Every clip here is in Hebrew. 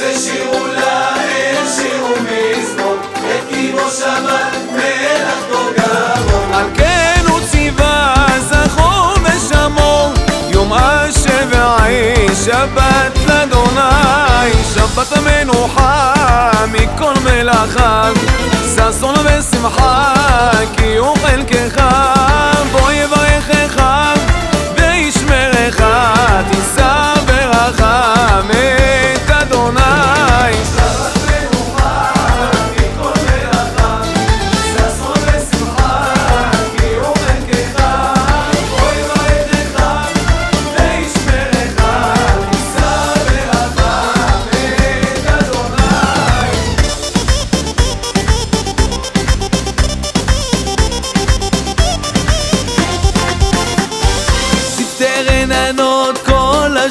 זה שירו לאל, שירו מזמור, את קימו שבת, מלאכתו גמור. על כן הוא ציווה, זכור ושמור, יום אשר ועי, שבת לאדוני, שבת המנוחה מכל מלאכיו, ששון ושמחה, כי הוא חלקך,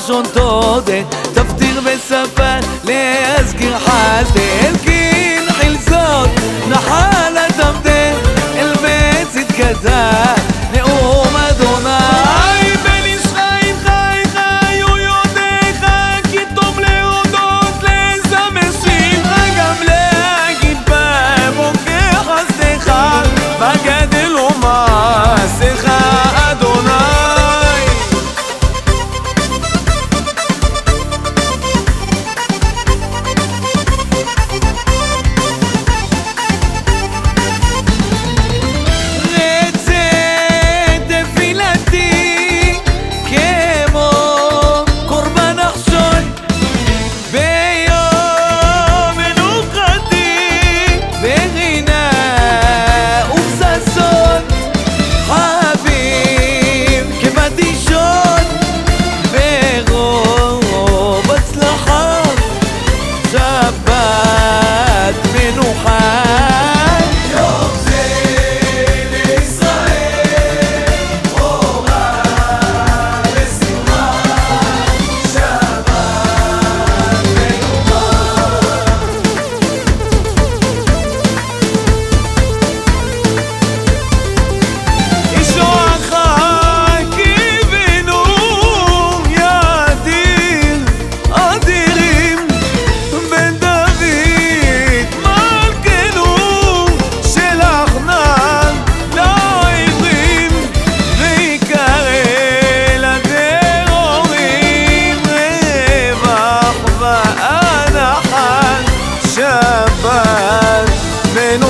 לשון תודה תפטיר ושפה להזכיר חסדה אלקין חלזות נחל התמדה אל בית צדקתה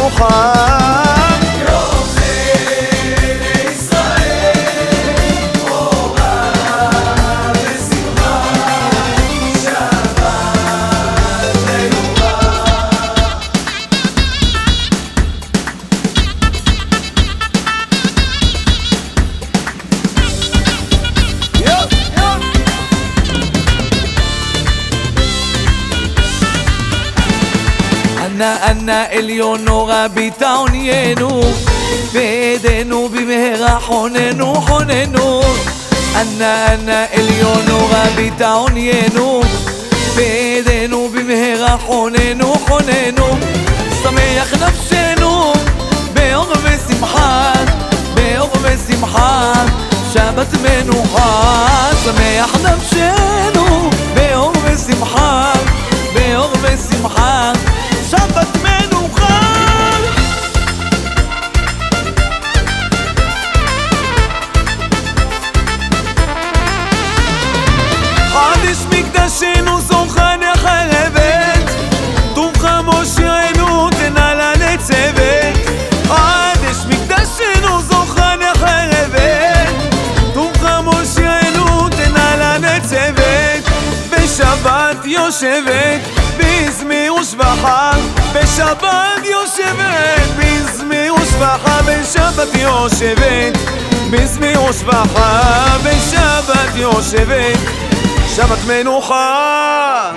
מנוחה אנא אנא עליונו רבי תעניינו בידינו במהרה חוננו חוננו. אנא אנא עליונו רבי תעניינו בידינו במהרה חוננו חוננו. שמח נפשנו באור ושמחה באור ושמחה. שבת מנוחה שמח נפשנו מקדשנו זוכן החרבת טוב חמושנו תנהלה לצוות חדש מקדשנו זוכן החרבת טוב חמושנו תנהלה לצוות בשבת יושבת בזמיר ושבחה. בשבת יושבת בזמיר ושבחה. בשבת יושבת בזמיר ושבחה. בשבת יושבת שבת מנוחה